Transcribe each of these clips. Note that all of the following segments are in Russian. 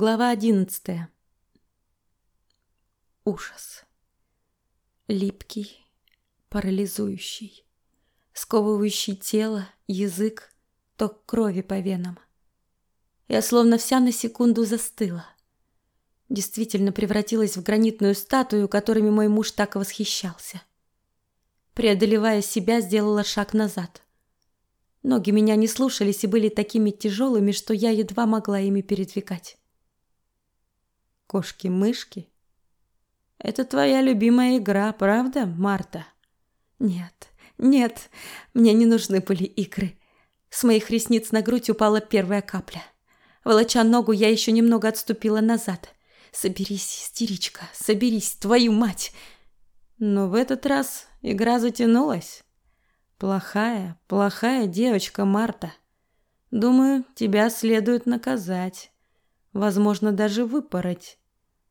Глава одиннадцатая. Ужас. Липкий, парализующий, сковывающий тело, язык, ток крови по венам. Я словно вся на секунду застыла. Действительно превратилась в гранитную статую, которыми мой муж так восхищался. Преодолевая себя, сделала шаг назад. Ноги меня не слушались и были такими тяжелыми, что я едва могла ими передвигать. Кошки-мышки? Это твоя любимая игра, правда, Марта? Нет, нет, мне не нужны были игры. С моих ресниц на грудь упала первая капля. Волоча ногу, я еще немного отступила назад. Соберись, истеричка, соберись, твою мать! Но в этот раз игра затянулась. Плохая, плохая девочка Марта. Думаю, тебя следует наказать. Возможно, даже выпороть.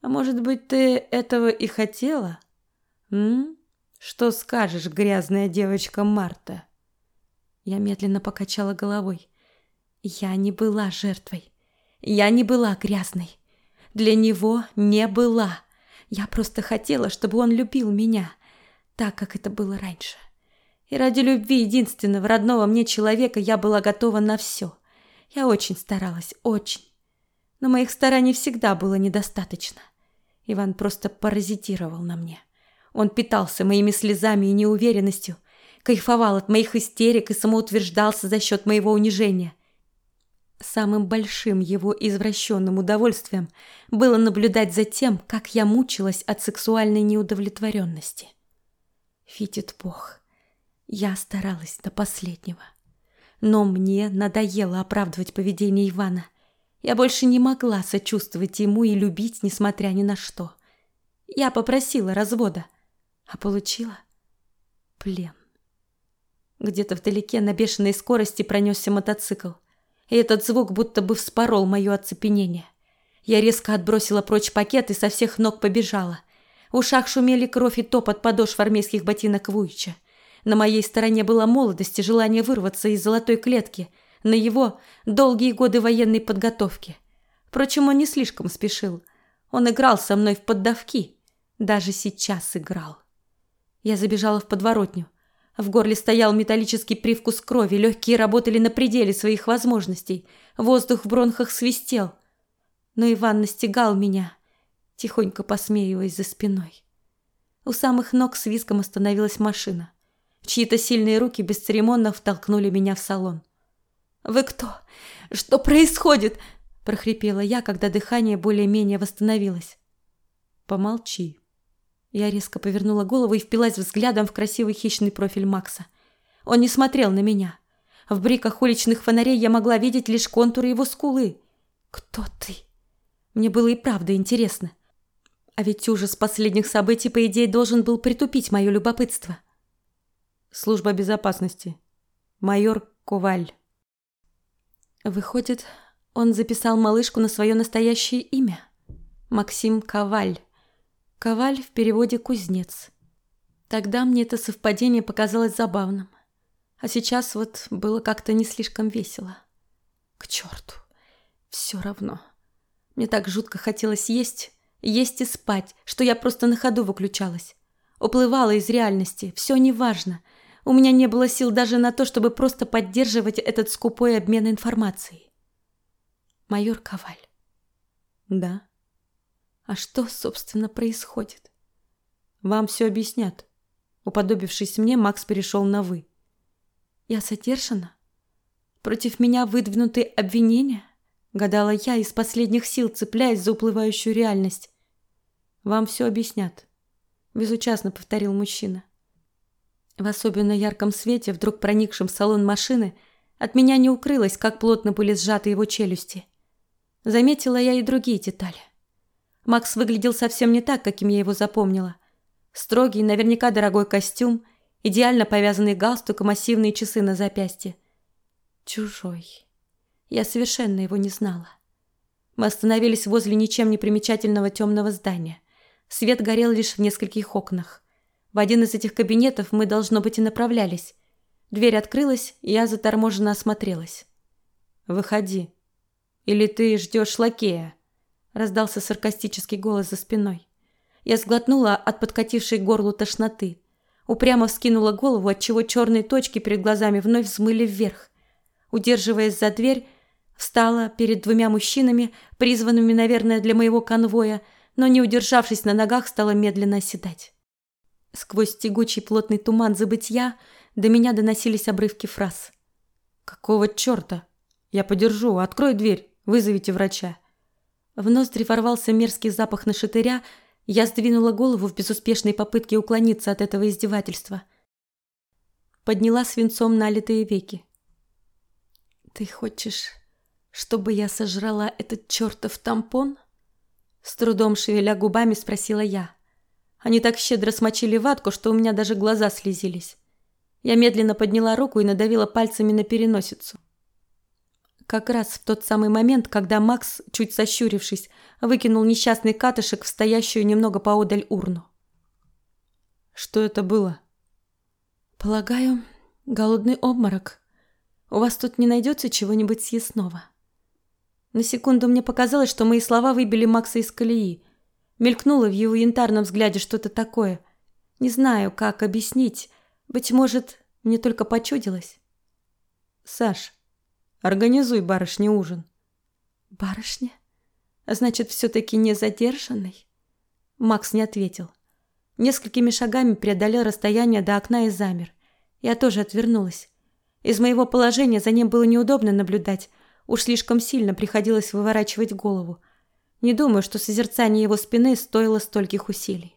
А может быть, ты этого и хотела? М? Что скажешь, грязная девочка Марта? Я медленно покачала головой. Я не была жертвой. Я не была грязной. Для него не была. Я просто хотела, чтобы он любил меня, так, как это было раньше. И ради любви единственного родного мне человека я была готова на все. Я очень старалась, очень. Но моих стараний всегда было недостаточно. Иван просто паразитировал на мне. Он питался моими слезами и неуверенностью, кайфовал от моих истерик и самоутверждался за счет моего унижения. Самым большим его извращенным удовольствием было наблюдать за тем, как я мучилась от сексуальной неудовлетворенности. Фитит Бог. Я старалась до последнего. Но мне надоело оправдывать поведение Ивана. Я больше не могла сочувствовать ему и любить, несмотря ни на что. Я попросила развода, а получила плен. Где-то вдалеке на бешеной скорости пронесся мотоцикл, и этот звук будто бы вспорол мое оцепенение. Я резко отбросила прочь пакет и со всех ног побежала. В ушах шумели кровь и топот подошв армейских ботинок Вуича. На моей стороне была молодость и желание вырваться из золотой клетки. На его долгие годы военной подготовки. Впрочем, он не слишком спешил. Он играл со мной в поддавки. Даже сейчас играл. Я забежала в подворотню. В горле стоял металлический привкус крови, легкие работали на пределе своих возможностей. Воздух в бронхах свистел. Но Иван настигал меня, тихонько посмеиваясь за спиной. У самых ног с визгом остановилась машина. Чьи-то сильные руки бесцеремонно втолкнули меня в салон. «Вы кто? Что происходит?» – прохрипела я, когда дыхание более-менее восстановилось. «Помолчи». Я резко повернула голову и впилась взглядом в красивый хищный профиль Макса. Он не смотрел на меня. В бриках уличных фонарей я могла видеть лишь контуры его скулы. «Кто ты?» Мне было и правда интересно. А ведь ужас последних событий, по идее, должен был притупить мое любопытство. Служба безопасности. Майор Коваль. Выходит, он записал малышку на свое настоящее имя. Максим Коваль. Коваль в переводе «кузнец». Тогда мне это совпадение показалось забавным. А сейчас вот было как-то не слишком весело. К черту. Все равно. Мне так жутко хотелось есть, есть и спать, что я просто на ходу выключалась. Уплывала из реальности, все неважно. У меня не было сил даже на то, чтобы просто поддерживать этот скупой обмен информацией. Майор Коваль. Да. А что, собственно, происходит? Вам все объяснят. Уподобившись мне, Макс перешел на «вы». Я задержана? Против меня выдвинуты обвинения? Гадала я из последних сил, цепляясь за уплывающую реальность. Вам все объяснят. Безучастно повторил мужчина. В особенно ярком свете, вдруг проникшем в салон машины, от меня не укрылось, как плотно были сжаты его челюсти. Заметила я и другие детали. Макс выглядел совсем не так, каким я его запомнила. Строгий, наверняка дорогой костюм, идеально повязанный галстук и массивные часы на запястье. Чужой. Я совершенно его не знала. Мы остановились возле ничем не примечательного темного здания. Свет горел лишь в нескольких окнах. В один из этих кабинетов мы, должно быть, и направлялись. Дверь открылась, и я заторможенно осмотрелась. «Выходи. Или ты ждешь лакея?» раздался саркастический голос за спиной. Я сглотнула от подкатившей горлу тошноты. Упрямо вскинула голову, отчего черные точки перед глазами вновь взмыли вверх. Удерживаясь за дверь, встала перед двумя мужчинами, призванными, наверное, для моего конвоя, но, не удержавшись на ногах, стала медленно оседать. Сквозь тягучий плотный туман забытья до меня доносились обрывки фраз. «Какого черта? Я подержу, открой дверь, вызовите врача». В ноздри ворвался мерзкий запах нашатыря, я сдвинула голову в безуспешной попытке уклониться от этого издевательства. Подняла свинцом налитые веки. «Ты хочешь, чтобы я сожрала этот чертов тампон?» С трудом шевеля губами спросила я. Они так щедро смочили ватку, что у меня даже глаза слезились. Я медленно подняла руку и надавила пальцами на переносицу. Как раз в тот самый момент, когда Макс, чуть сощурившись, выкинул несчастный катышек в стоящую немного поодаль урну. Что это было? Полагаю, голодный обморок. У вас тут не найдется чего-нибудь съестного? На секунду мне показалось, что мои слова выбили Макса из колеи. Мелькнуло в его янтарном взгляде что-то такое. Не знаю, как объяснить. Быть может, мне только почудилось. Саш, Организуй барышне ужин. Барышня? Значит, все-таки не задержанный? Макс не ответил. Несколькими шагами преодолел расстояние до окна и замер. Я тоже отвернулась. Из моего положения за ним было неудобно наблюдать. Уж слишком сильно приходилось выворачивать голову. Не думаю, что созерцание его спины стоило стольких усилий.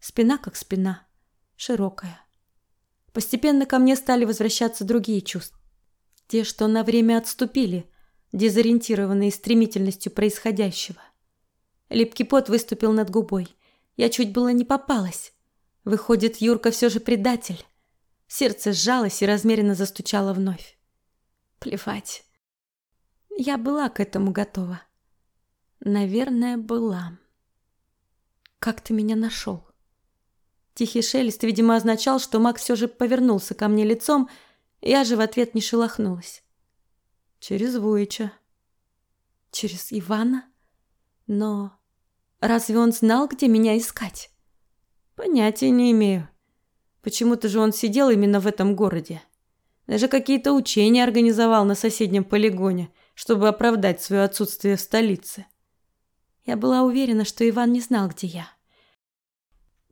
Спина как спина. Широкая. Постепенно ко мне стали возвращаться другие чувства. Те, что на время отступили, дезориентированные стремительностью происходящего. Липкий пот выступил над губой. Я чуть было не попалась. Выходит, Юрка все же предатель. Сердце сжалось и размеренно застучало вновь. Плевать. Я была к этому готова. Наверное, была. Как ты меня нашел? Тихий шелест, видимо, означал, что Макс все же повернулся ко мне лицом я же в ответ не шелохнулась. Через Вуича. Через Ивана? Но разве он знал, где меня искать? Понятия не имею. Почему-то же он сидел именно в этом городе. Даже какие-то учения организовал на соседнем полигоне, чтобы оправдать свое отсутствие в столице. Я была уверена, что Иван не знал, где я.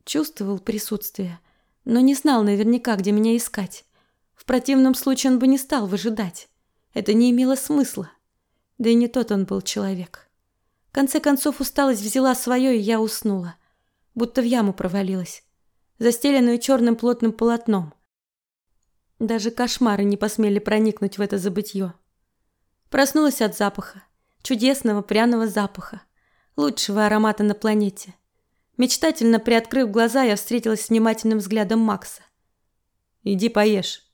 Чувствовал присутствие, но не знал наверняка, где меня искать. В противном случае он бы не стал выжидать. Это не имело смысла. Да и не тот он был человек. В конце концов усталость взяла свое, и я уснула. Будто в яму провалилась. Застеленную черным плотным полотном. Даже кошмары не посмели проникнуть в это забытье. Проснулась от запаха. Чудесного пряного запаха. Лучшего аромата на планете. Мечтательно приоткрыв глаза, я встретилась с внимательным взглядом Макса. «Иди поешь»,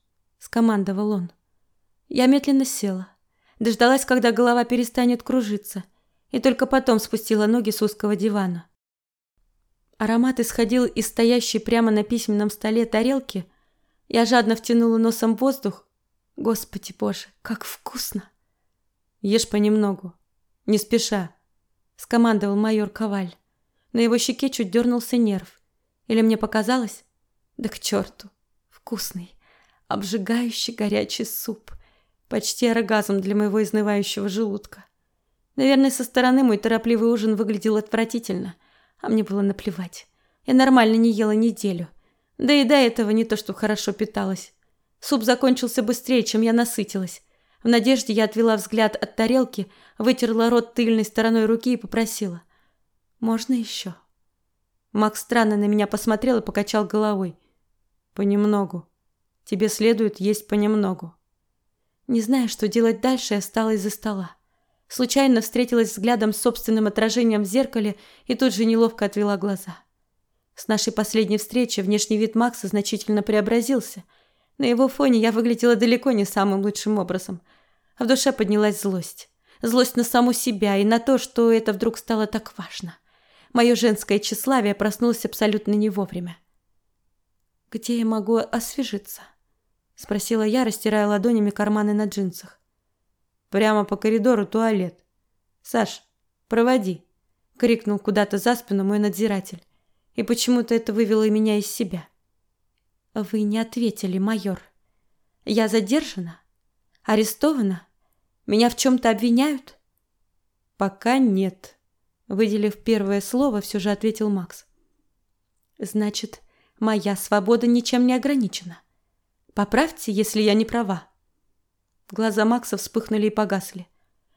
скомандовал он. Я медленно села, дождалась, когда голова перестанет кружиться, и только потом спустила ноги с узкого дивана. Аромат исходил из стоящей прямо на письменном столе тарелки. Я жадно втянула носом воздух. Господи Боже, как вкусно! Ешь понемногу, не спеша, скомандовал майор Коваль. На его щеке чуть дернулся нерв. Или мне показалось? Да к черту! Вкусный обжигающий горячий суп. Почти оргазм для моего изнывающего желудка. Наверное, со стороны мой торопливый ужин выглядел отвратительно, а мне было наплевать. Я нормально не ела неделю. Да и до этого не то, что хорошо питалась. Суп закончился быстрее, чем я насытилась. В надежде я отвела взгляд от тарелки, вытерла рот тыльной стороной руки и попросила. «Можно еще?» Макс странно на меня посмотрел и покачал головой. «Понемногу». Тебе следует есть понемногу. Не зная, что делать дальше, я встала из-за стола. Случайно встретилась взглядом с собственным отражением в зеркале и тут же неловко отвела глаза. С нашей последней встречи внешний вид Макса значительно преобразился. На его фоне я выглядела далеко не самым лучшим образом. А в душе поднялась злость. Злость на саму себя и на то, что это вдруг стало так важно. Мое женское тщеславие проснулось абсолютно не вовремя. Где я могу освежиться? спросила я, растирая ладонями карманы на джинсах. Прямо по коридору туалет. Саш, проводи. – крикнул куда-то за спину мой надзиратель. И почему-то это вывело меня из себя. «Вы не ответили, майор. Я задержана? Арестована? Меня в чем-то обвиняют?» «Пока нет», – выделив первое слово, все же ответил Макс. «Значит, моя свобода ничем не ограничена. Поправьте, если я не права». Глаза Макса вспыхнули и погасли.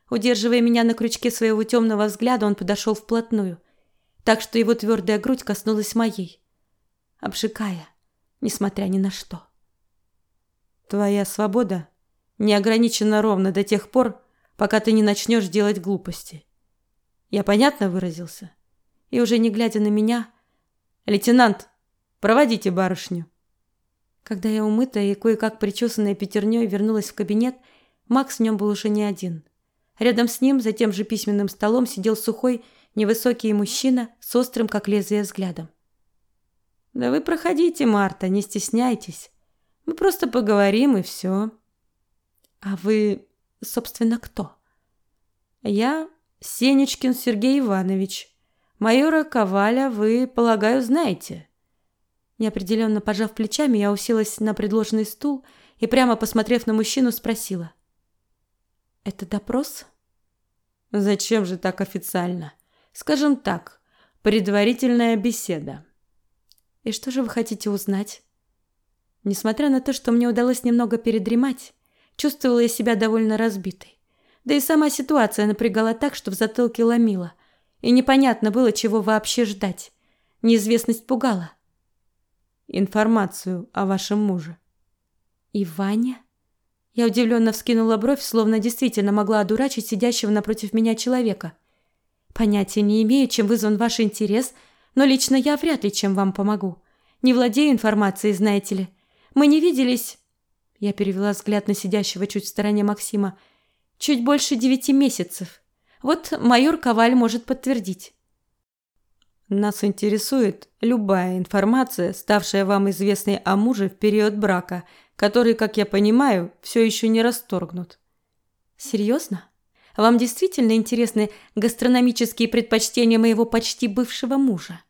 Удерживая меня на крючке своего темного взгляда, он подошел вплотную, так что его твердая грудь коснулась моей, обжигая, несмотря ни на что. Твоя свобода не ограничена ровно до тех пор, пока ты не начнешь делать глупости. Я понятно выразился? И уже не глядя на меня, лейтенант, проводите барышню. Когда я умытая и кое-как причесанная пятерней вернулась в кабинет, Макс в нем был уже не один. Рядом с ним, за тем же письменным столом, сидел сухой, невысокий мужчина с острым, как лезвие, взглядом. «Да вы проходите, Марта, не стесняйтесь. Мы просто поговорим, и все». «А вы, собственно, кто?» «Я Сенечкин Сергей Иванович. Майора Коваля вы, полагаю, знаете». Неопределенно пожав плечами, я уселась на предложенный стул и, прямо посмотрев на мужчину, спросила. Это допрос? Зачем же так официально? Скажем так, предварительная беседа. И что же вы хотите узнать? Несмотря на то, что мне удалось немного передремать, чувствовала я себя довольно разбитой. Да и сама ситуация напрягала так, что в затылке ломила, и непонятно было, чего вообще ждать. Неизвестность пугала. Информацию о вашем муже. И Ваня? Я удивленно вскинула бровь, словно действительно могла одурачить сидящего напротив меня человека. Понятия не имею, чем вызван ваш интерес, но лично я вряд ли чем вам помогу. Не владею информацией, знаете ли. Мы не виделись... Я перевела взгляд на сидящего чуть в стороне Максима. Чуть больше девяти месяцев. Вот майор Коваль может подтвердить. Нас интересует любая информация, ставшая вам известной о муже в период брака, который, как я понимаю, все еще не расторгнут. Серьезно? Вам действительно интересны гастрономические предпочтения моего почти бывшего мужа?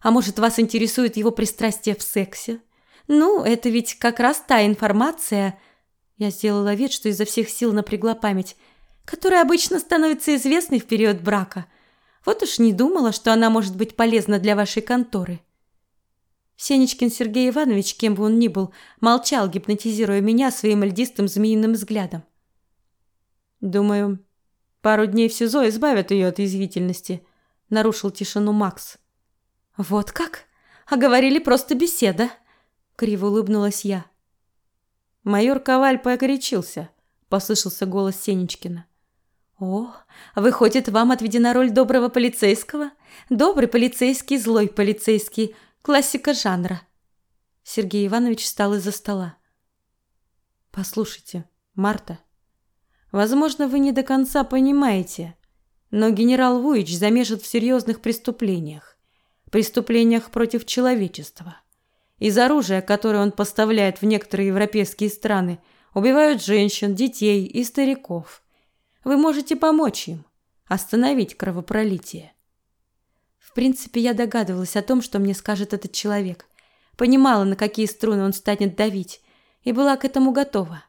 А может, вас интересует его пристрастие в сексе? Ну, это ведь как раз та информация... Я сделала вид, что изо всех сил напрягла память, которая обычно становится известной в период брака. Вот уж не думала, что она может быть полезна для вашей конторы. Сенечкин Сергей Иванович, кем бы он ни был, молчал, гипнотизируя меня своим льдистым змеиным взглядом. «Думаю, пару дней в СИЗО избавят ее от язвительности», — нарушил тишину Макс. «Вот как? А говорили просто беседа», — криво улыбнулась я. «Майор Коваль погорячился», — послышался голос Сенечкина. «О, выходит, вам отведена роль доброго полицейского? Добрый полицейский, злой полицейский, Классика жанра. Сергей Иванович встал из-за стола. Послушайте, Марта, возможно, вы не до конца понимаете, но генерал Вуич замешан в серьезных преступлениях, преступлениях против человечества. Из оружия, которое он поставляет в некоторые европейские страны, убивают женщин, детей и стариков. Вы можете помочь им остановить кровопролитие. В принципе, я догадывалась о том, что мне скажет этот человек. Понимала, на какие струны он станет давить, и была к этому готова.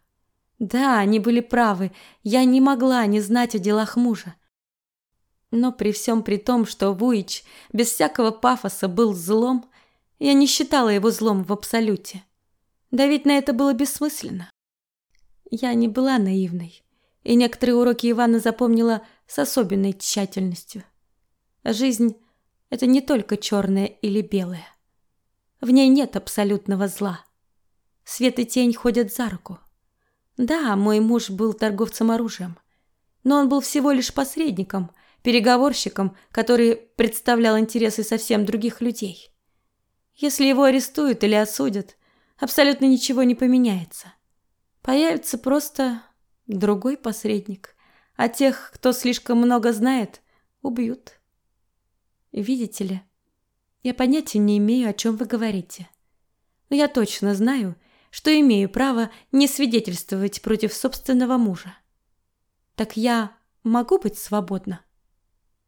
Да, они были правы, я не могла не знать о делах мужа. Но при всем при том, что Вуич без всякого пафоса был злом, я не считала его злом в абсолюте. Давить на это было бессмысленно. Я не была наивной, и некоторые уроки Ивана запомнила с особенной тщательностью. Жизнь это не только черное или белое. В ней нет абсолютного зла. Свет и тень ходят за руку. Да, мой муж был торговцем оружием, но он был всего лишь посредником, переговорщиком, который представлял интересы совсем других людей. Если его арестуют или осудят, абсолютно ничего не поменяется. Появится просто другой посредник, а тех, кто слишком много знает, убьют. Видите ли, я понятия не имею, о чем вы говорите. Но я точно знаю, что имею право не свидетельствовать против собственного мужа. Так я могу быть свободна?